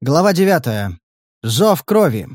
Глава 9. Зов крови.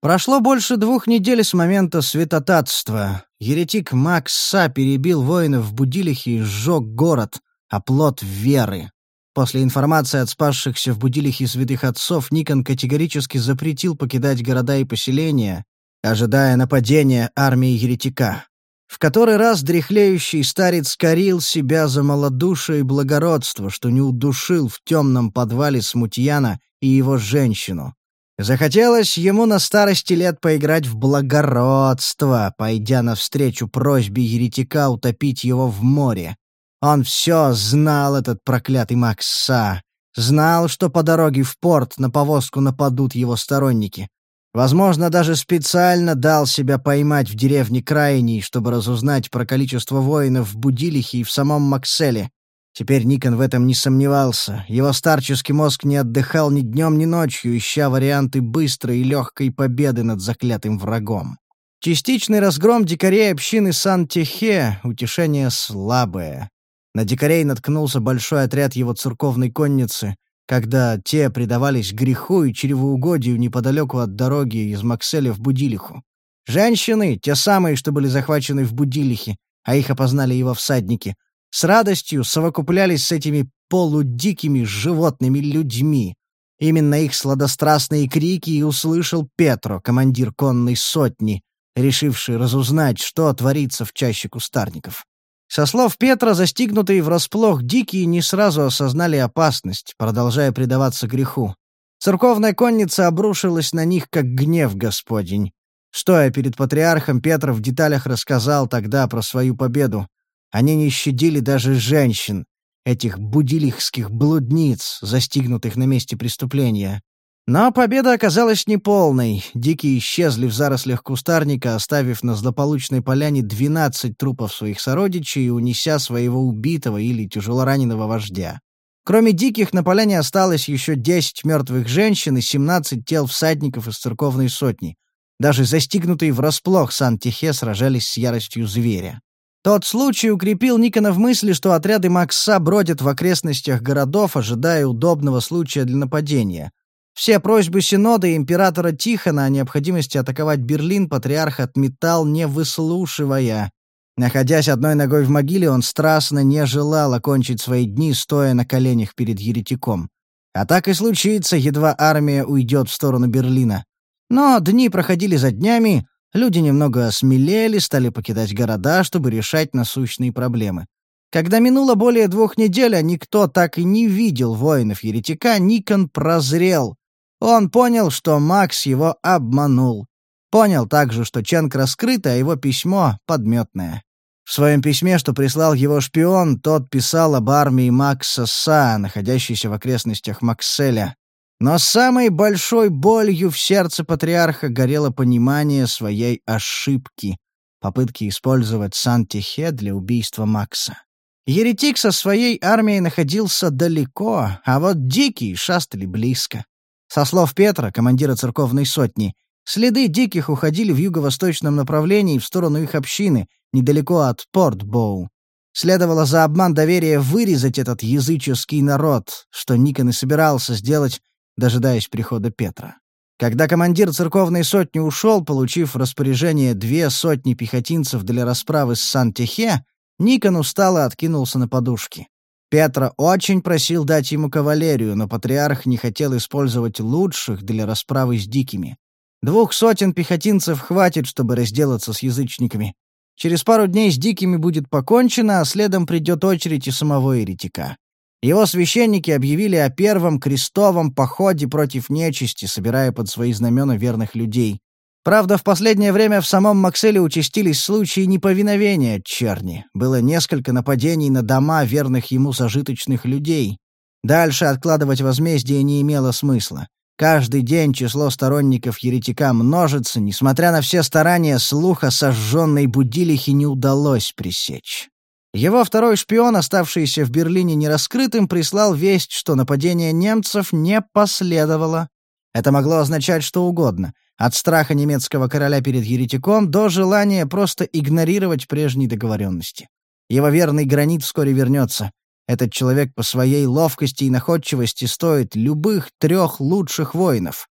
Прошло больше двух недель с момента святотатства. Еретик Макса перебил воинов в Будилихе и сжег город, оплот веры. После информации от спасшихся в Будилихе святых отцов Никон категорически запретил покидать города и поселения, ожидая нападения армии еретика. В который раз дряхлеющий старец корил себя за малодушие и благородство, что не удушил в темном подвале смутьяна и его женщину. Захотелось ему на старости лет поиграть в благородство, пойдя навстречу просьбе еретика утопить его в море. Он все знал, этот проклятый Макса. Знал, что по дороге в порт на повозку нападут его сторонники. Возможно, даже специально дал себя поймать в деревне Крайней, чтобы разузнать про количество воинов в Будилихе и в самом Макселе. Теперь Никон в этом не сомневался. Его старческий мозг не отдыхал ни днем, ни ночью, ища варианты быстрой и легкой победы над заклятым врагом. Частичный разгром дикарей общины Сан-Техе — утешение слабое. На дикарей наткнулся большой отряд его церковной конницы, когда те предавались греху и чревоугодию неподалеку от дороги из Макселя в Будилиху. Женщины, те самые, что были захвачены в Будилихе, а их опознали его всадники — с радостью совокуплялись с этими полудикими животными людьми. Именно их сладострастные крики и услышал Петро, командир конной сотни, решивший разузнать, что творится в чаще кустарников. Со слов Петра, застигнутые врасплох дикие не сразу осознали опасность, продолжая предаваться греху. Церковная конница обрушилась на них, как гнев Господень. Стоя перед патриархом, Петр в деталях рассказал тогда про свою победу. Они не щадили даже женщин, этих будилихских блудниц, застигнутых на месте преступления. Но победа оказалась неполной. Дикие исчезли в зарослях кустарника, оставив на злополучной поляне 12 трупов своих сородичей и унеся своего убитого или тяжелораненого вождя. Кроме диких, на поляне осталось еще 10 мертвых женщин и 17 тел всадников из церковной сотни. Даже застигнутые врасплох Сан-Техе сражались с яростью зверя. Тот случай укрепил Никона в мысли, что отряды Макса бродят в окрестностях городов, ожидая удобного случая для нападения. Все просьбы Синода и императора Тихона о необходимости атаковать Берлин патриарх отметал, не выслушивая. Находясь одной ногой в могиле, он страстно не желал окончить свои дни, стоя на коленях перед еретиком. А так и случится, едва армия уйдет в сторону Берлина. Но дни проходили за днями, Люди немного осмелели, стали покидать города, чтобы решать насущные проблемы. Когда минуло более двух недель, а никто так и не видел воинов-еретика, Никон прозрел. Он понял, что Макс его обманул. Понял также, что Ченк раскрыт, а его письмо — подметное. В своем письме, что прислал его шпион, тот писал об армии Макса Са, находящейся в окрестностях Макселя. Но самой большой болью в сердце патриарха горело понимание своей ошибки, попытки использовать Сан-Техе для убийства Макса. Еретик со своей армией находился далеко, а вот дикие шастали близко. Со слов Петра, командира церковной сотни, следы диких уходили в юго-восточном направлении в сторону их общины, недалеко от Портбоу. Следовало за обман доверия вырезать этот языческий народ, что Никон и собирался сделать дожидаясь прихода Петра. Когда командир церковной сотни ушел, получив распоряжение две сотни пехотинцев для расправы с Сан-Техе, Никон устало откинулся на подушки. Петра очень просил дать ему кавалерию, но патриарх не хотел использовать лучших для расправы с дикими. Двух сотен пехотинцев хватит, чтобы разделаться с язычниками. Через пару дней с дикими будет покончено, а следом придет очередь и самого еретика. Его священники объявили о первом крестовом походе против нечисти, собирая под свои знамена верных людей. Правда, в последнее время в самом Макселе участились случаи неповиновения черни. Было несколько нападений на дома верных ему зажиточных людей. Дальше откладывать возмездие не имело смысла. Каждый день число сторонников еретика множится, несмотря на все старания, слуха сожженной будилихи не удалось пресечь. Его второй шпион, оставшийся в Берлине нераскрытым, прислал весть, что нападение немцев не последовало. Это могло означать что угодно. От страха немецкого короля перед еретиком до желания просто игнорировать прежние договоренности. Его верный гранит вскоре вернется. Этот человек по своей ловкости и находчивости стоит любых трех лучших воинов.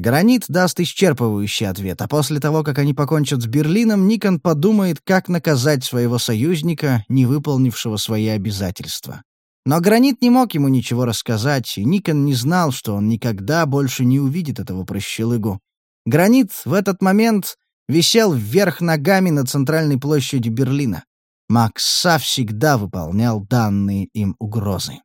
Гранит даст исчерпывающий ответ, а после того, как они покончат с Берлином, Никон подумает, как наказать своего союзника, не выполнившего свои обязательства. Но Гранит не мог ему ничего рассказать, и Никон не знал, что он никогда больше не увидит этого прощелыгу. Гранит в этот момент висел вверх ногами на центральной площади Берлина. Макса всегда выполнял данные им угрозы.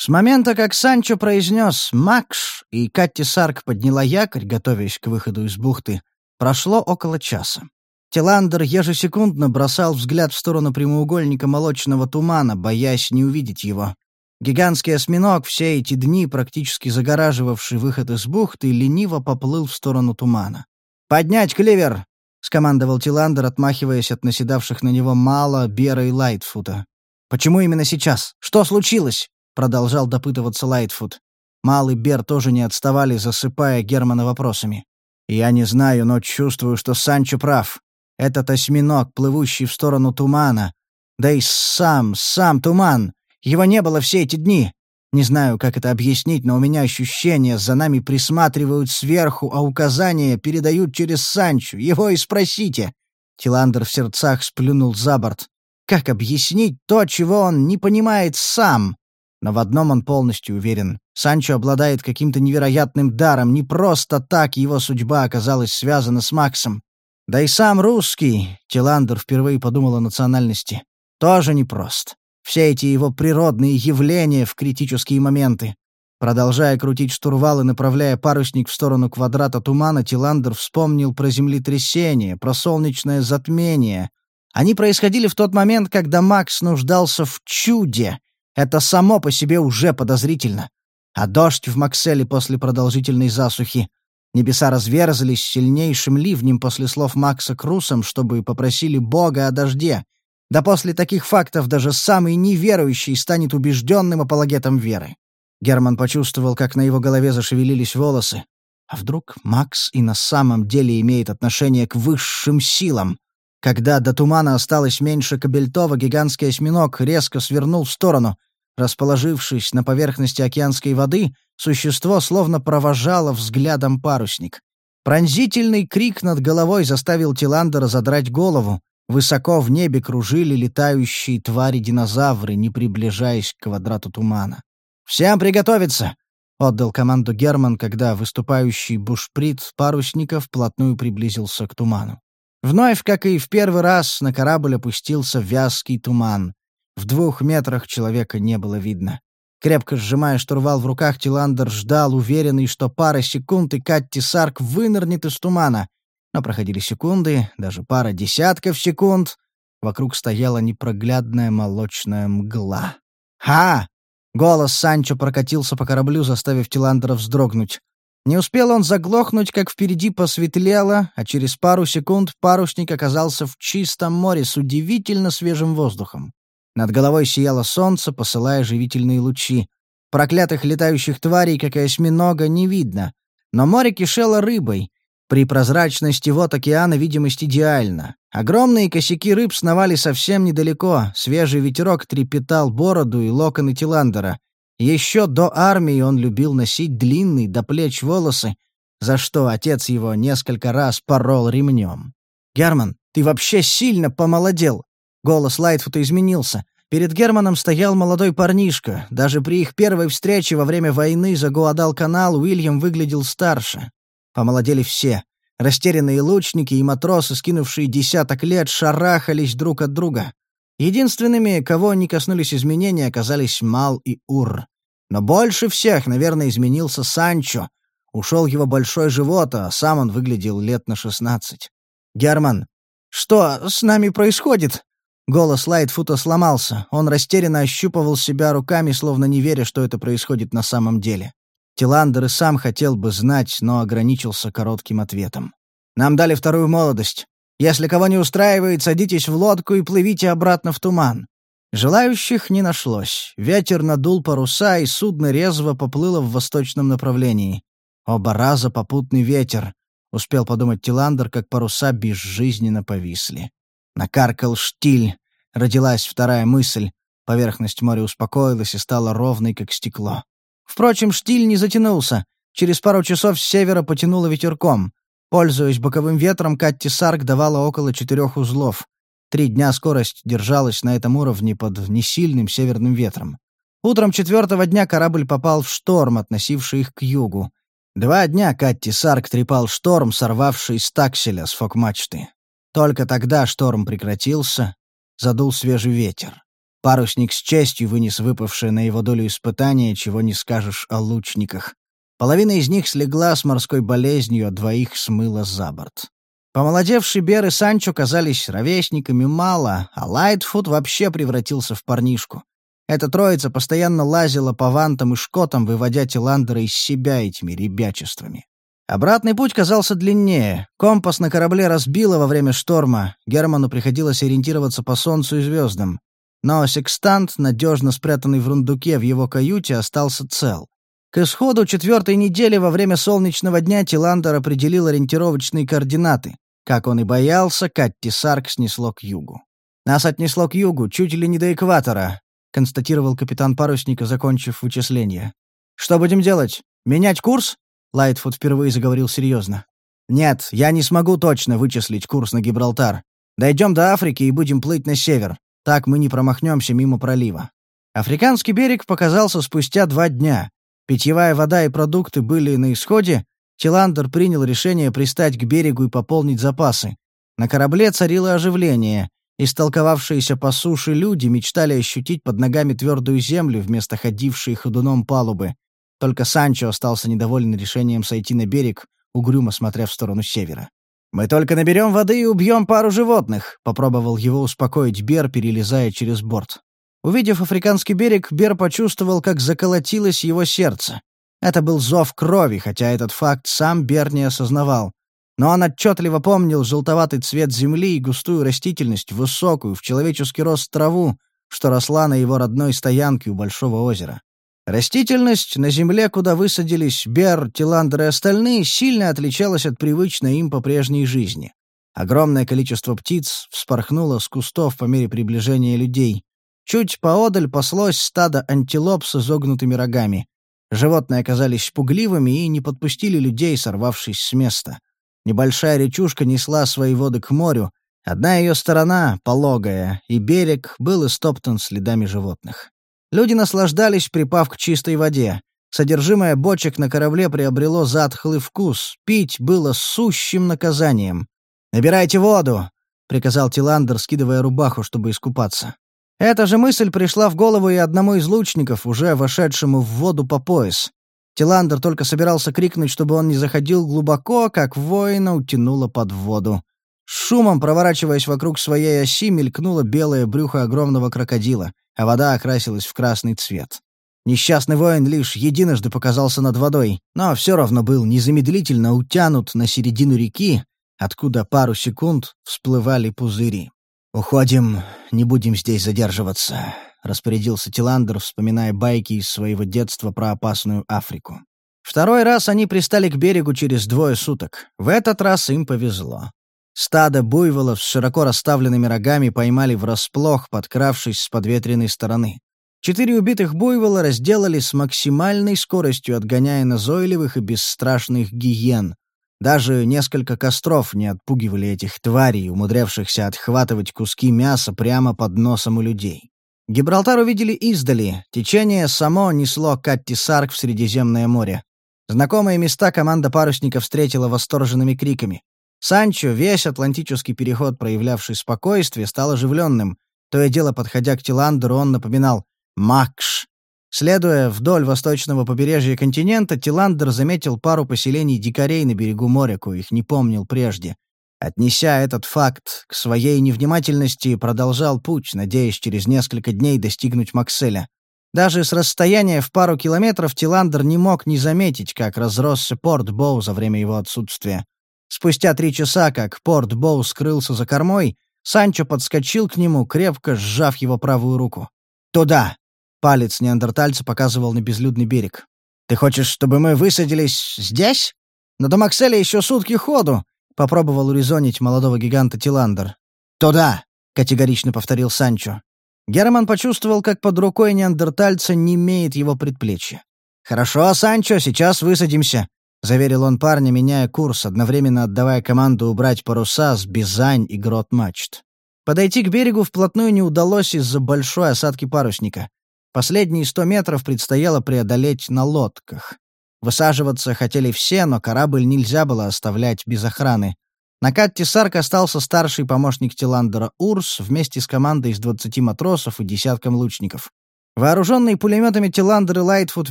С момента, как Санчо произнес «Макш» и Катти Сарк подняла якорь, готовясь к выходу из бухты, прошло около часа. Тиландер ежесекундно бросал взгляд в сторону прямоугольника молочного тумана, боясь не увидеть его. Гигантский осьминог, все эти дни практически загораживавший выход из бухты, лениво поплыл в сторону тумана. «Поднять кливер!» — скомандовал Тиландер, отмахиваясь от наседавших на него Мала, Бера и Лайтфута. «Почему именно сейчас? Что случилось?» — продолжал допытываться Лайтфут. Мал и Бер тоже не отставали, засыпая Германа вопросами. «Я не знаю, но чувствую, что Санчо прав. Этот осьминог, плывущий в сторону тумана. Да и сам, сам туман. Его не было все эти дни. Не знаю, как это объяснить, но у меня ощущение, за нами присматривают сверху, а указания передают через Санчо. Его и спросите. Тиландер в сердцах сплюнул за борт. Как объяснить то, чего он не понимает сам? Но в одном он полностью уверен. Санчо обладает каким-то невероятным даром. Не просто так его судьба оказалась связана с Максом. Да и сам русский, Тиландер впервые подумал о национальности, тоже непрост все эти его природные явления в критические моменты. Продолжая крутить штурвал и направляя парусник в сторону квадрата тумана, Тиландер вспомнил про землетрясение, про солнечное затмение. Они происходили в тот момент, когда Макс нуждался в чуде. Это само по себе уже подозрительно. А дождь в Макселе после продолжительной засухи. Небеса разверзались сильнейшим ливнем после слов Макса Крусом, чтобы попросили Бога о дожде — да после таких фактов даже самый неверующий станет убежденным апологетом веры. Герман почувствовал, как на его голове зашевелились волосы. А вдруг Макс и на самом деле имеет отношение к высшим силам? Когда до тумана осталось меньше Кабельтова, гигантский осьминог резко свернул в сторону. Расположившись на поверхности океанской воды, существо словно провожало взглядом парусник. Пронзительный крик над головой заставил Тиландера задрать голову. Высоко в небе кружили летающие твари-динозавры, не приближаясь к квадрату тумана. «Всем приготовиться!» — отдал команду Герман, когда выступающий бушприт парусников вплотную приблизился к туману. Вновь, как и в первый раз, на корабль опустился вязкий туман. В двух метрах человека не было видно. Крепко сжимая штурвал в руках, Тиландер ждал, уверенный, что пара секунд и Катти Сарк вынырнет из тумана. Но проходили секунды, даже пара десятков секунд. Вокруг стояла непроглядная молочная мгла. «Ха!» Голос Санчо прокатился по кораблю, заставив Тиландера вздрогнуть. Не успел он заглохнуть, как впереди посветлело, а через пару секунд парусник оказался в чистом море с удивительно свежим воздухом. Над головой сияло солнце, посылая живительные лучи. Проклятых летающих тварей, как и осьминога, не видно. Но море кишело рыбой, при прозрачности вод океана видимость идеальна. Огромные косяки рыб сновали совсем недалеко, свежий ветерок трепетал бороду и локоны Тиландера. Еще до армии он любил носить длинные до плеч волосы, за что отец его несколько раз порол ремнем. «Герман, ты вообще сильно помолодел!» Голос Лайтфута изменился. Перед Германом стоял молодой парнишка. Даже при их первой встрече во время войны за Гуадал-канал Уильям выглядел старше. Помолодели все. Растерянные лучники и матросы, скинувшие десяток лет, шарахались друг от друга. Единственными, кого не коснулись изменения, оказались Мал и Ур. Но больше всех, наверное, изменился Санчо. Ушел его большой живот, а сам он выглядел лет на шестнадцать. «Герман, что с нами происходит?» Голос Лайтфута сломался. Он растерянно ощупывал себя руками, словно не веря, что это происходит на самом деле. Тиландер и сам хотел бы знать, но ограничился коротким ответом. «Нам дали вторую молодость. Если кого не устраивает, садитесь в лодку и плывите обратно в туман». Желающих не нашлось. Ветер надул паруса, и судно резво поплыло в восточном направлении. Оба раза попутный ветер. Успел подумать Тиландер, как паруса безжизненно повисли. Накаркал штиль. Родилась вторая мысль. Поверхность моря успокоилась и стала ровной, как стекло. Впрочем, штиль не затянулся. Через пару часов с севера потянуло ветерком. Пользуясь боковым ветром, Катти Сарк давала около четырех узлов. Три дня скорость держалась на этом уровне под несильным северным ветром. Утром четвертого дня корабль попал в шторм, относивший их к югу. Два дня Катти Сарк трепал шторм, сорвавший с такселя с фок-мачты. Только тогда шторм прекратился, задул свежий ветер. Парусник с честью вынес выпавшее на его долю испытание, чего не скажешь о лучниках. Половина из них слегла с морской болезнью, а двоих смыло за борт. Помолодевший Бер и Санчо казались ровесниками мало, а Лайтфуд вообще превратился в парнишку. Эта троица постоянно лазила по вантам и шкотам, выводя Тиландера из себя этими ребячествами. Обратный путь казался длиннее. Компас на корабле разбило во время шторма. Герману приходилось ориентироваться по солнцу и звездам. Но секстант, надежно спрятанный в рундуке в его каюте, остался цел. К исходу четвертой недели во время солнечного дня Тиландер определил ориентировочные координаты. Как он и боялся, Катти Сарк снесло к югу. «Нас отнесло к югу, чуть ли не до экватора», — констатировал капитан парусника, закончив вычисление. «Что будем делать? Менять курс?» Лайтфуд впервые заговорил серьезно. «Нет, я не смогу точно вычислить курс на Гибралтар. Дойдем до Африки и будем плыть на север. Так мы не промахнемся мимо пролива». Африканский берег показался спустя два дня. Питьевая вода и продукты были на исходе, Тиландер принял решение пристать к берегу и пополнить запасы. На корабле царило оживление. Истолковавшиеся по суше люди мечтали ощутить под ногами твердую землю вместо ходившей ходуном палубы. Только Санчо остался недоволен решением сойти на берег, угрюмо смотря в сторону севера. «Мы только наберем воды и убьем пару животных», — попробовал его успокоить Бер, перелезая через борт. Увидев африканский берег, Бер почувствовал, как заколотилось его сердце. Это был зов крови, хотя этот факт сам Бер не осознавал. Но он отчетливо помнил желтоватый цвет земли и густую растительность, высокую, в человеческий рост траву, что росла на его родной стоянке у Большого озера. Растительность на земле, куда высадились Бер, Тиландер и остальные, сильно отличалась от привычной им по прежней жизни. Огромное количество птиц вспорхнуло с кустов по мере приближения людей. Чуть поодаль паслось стадо антилоп с изогнутыми рогами. Животные оказались пугливыми и не подпустили людей, сорвавшись с места. Небольшая речушка несла свои воды к морю. Одна ее сторона, пологая, и берег был истоптан следами животных. Люди наслаждались, припав к чистой воде. Содержимое бочек на корабле приобрело затхлый вкус. Пить было сущим наказанием. «Набирайте воду!» — приказал Тиландер, скидывая рубаху, чтобы искупаться. Эта же мысль пришла в голову и одному из лучников, уже вошедшему в воду по пояс. Тиландер только собирался крикнуть, чтобы он не заходил глубоко, как воина утянуло под воду. шумом, проворачиваясь вокруг своей оси, мелькнуло белое брюхо огромного крокодила, а вода окрасилась в красный цвет. Несчастный воин лишь единожды показался над водой, но все равно был незамедлительно утянут на середину реки, откуда пару секунд всплывали пузыри. «Уходим, не будем здесь задерживаться», — распорядился Тиландер, вспоминая байки из своего детства про опасную Африку. Второй раз они пристали к берегу через двое суток. В этот раз им повезло. Стадо буйволов с широко расставленными рогами поймали врасплох, подкравшись с подветренной стороны. Четыре убитых буйвола разделали с максимальной скоростью, отгоняя назойливых и бесстрашных гиен, даже несколько костров не отпугивали этих тварей, умудрявшихся отхватывать куски мяса прямо под носом у людей. Гибралтар увидели издали. Течение само несло Катти Сарк в Средиземное море. Знакомые места команда парусников встретила восторженными криками. Санчо, весь Атлантический переход, проявлявший спокойствие, стал оживленным. То и дело, подходя к Тиландеру, он напоминал «Макш». Следуя вдоль восточного побережья континента, Тиландер заметил пару поселений дикарей на берегу моря, коих не помнил прежде. Отнеся этот факт к своей невнимательности, продолжал путь, надеясь через несколько дней достигнуть Макселя. Даже с расстояния в пару километров Тиландер не мог не заметить, как разросся Порт Боу за время его отсутствия. Спустя три часа, как Порт Боу скрылся за кормой, Санчо подскочил к нему, крепко сжав его правую руку. «Туда!» Палец неандертальца показывал на безлюдный берег. «Ты хочешь, чтобы мы высадились здесь? Но до Макселя еще сутки ходу!» — попробовал урезонить молодого гиганта Тиландер. «Туда!» — категорично повторил Санчо. Герман почувствовал, как под рукой неандертальца немеет его предплечье. «Хорошо, Санчо, сейчас высадимся», — заверил он парня, меняя курс, одновременно отдавая команду убрать паруса с бизань и грот мачт. Подойти к берегу вплотную не удалось из-за большой осадки парусника. Последние сто метров предстояло преодолеть на лодках. Высаживаться хотели все, но корабль нельзя было оставлять без охраны. На катте Сарк остался старший помощник Тиландера Урс вместе с командой из 20 матросов и десятком лучников. Вооруженные пулеметами Тиландер и Лайтфуд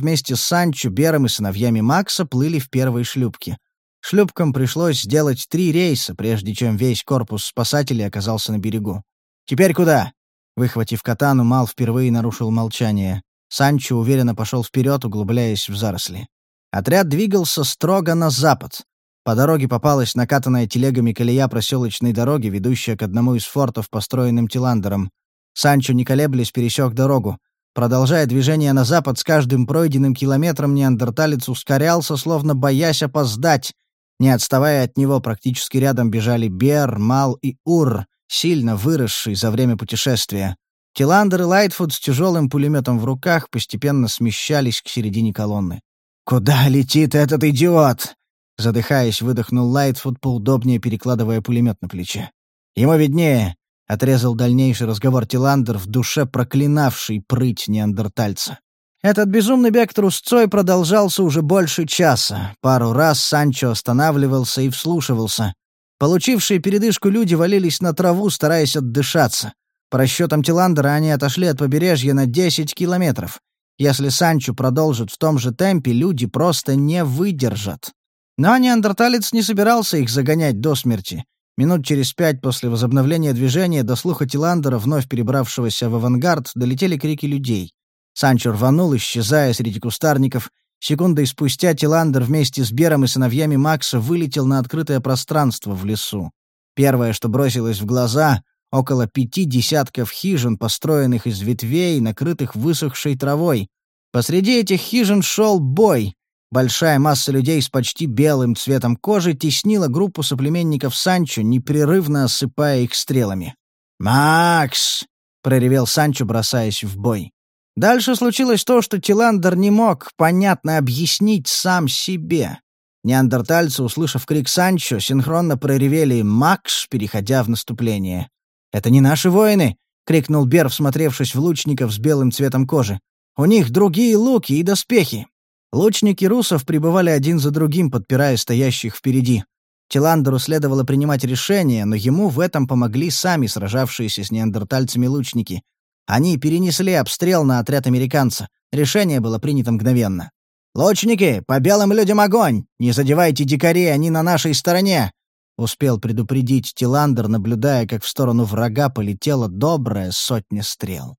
вместе с Санчо, Бером и сыновьями Макса плыли в первой шлюпке. Шлюпкам пришлось сделать три рейса, прежде чем весь корпус спасателей оказался на берегу. «Теперь куда?» Выхватив катану, Мал впервые нарушил молчание. Санчо уверенно пошел вперед, углубляясь в заросли. Отряд двигался строго на запад. По дороге попалась накатанная телегами колея проселочной дороги, ведущая к одному из фортов, построенным Тиландером. Санчо, не колеблясь, пересек дорогу. Продолжая движение на запад, с каждым пройденным километром неандерталец ускорялся, словно боясь опоздать. Не отставая от него, практически рядом бежали Бер, Мал и Ур, сильно выросший за время путешествия. Тиландер и Лайтфуд с тяжелым пулеметом в руках постепенно смещались к середине колонны. «Куда летит этот идиот?» Задыхаясь, выдохнул Лайтфуд, поудобнее перекладывая пулемет на плече. «Ему виднее», — отрезал дальнейший разговор Тиландер, в душе проклинавший прыть неандертальца. Этот безумный бег трусцой продолжался уже больше часа. Пару раз Санчо останавливался и вслушивался. Получившие передышку люди валились на траву, стараясь отдышаться. По расчетам Тиландера они отошли от побережья на 10 километров. Если Санчо продолжит в том же темпе, люди просто не выдержат. Но неандерталец не собирался их загонять до смерти. Минут через пять после возобновления движения до слуха Тиландера, вновь перебравшегося в авангард, долетели крики людей. Санчо рванул, исчезая среди кустарников. Секундой спустя Тиландер вместе с Бером и сыновьями Макса вылетел на открытое пространство в лесу. Первое, что бросилось в глаза Около пяти десятков хижин, построенных из ветвей, накрытых высохшей травой. Посреди этих хижин шел бой. Большая масса людей с почти белым цветом кожи теснила группу соплеменников Санчо, непрерывно осыпая их стрелами. «Макс!» — проревел Санчо, бросаясь в бой. Дальше случилось то, что Тиландер не мог понятно объяснить сам себе. Неандертальцы, услышав крик Санчо, синхронно проревели «Макс», переходя в наступление. «Это не наши воины!» — крикнул Бер, всмотревшись в лучников с белым цветом кожи. «У них другие луки и доспехи!» Лучники русов пребывали один за другим, подпирая стоящих впереди. Тиландеру следовало принимать решение, но ему в этом помогли сами сражавшиеся с неандертальцами лучники. Они перенесли обстрел на отряд американца. Решение было принято мгновенно. «Лучники, по белым людям огонь! Не задевайте дикарей, они на нашей стороне! Успел предупредить Тиландер, наблюдая, как в сторону врага полетела добрая сотня стрел.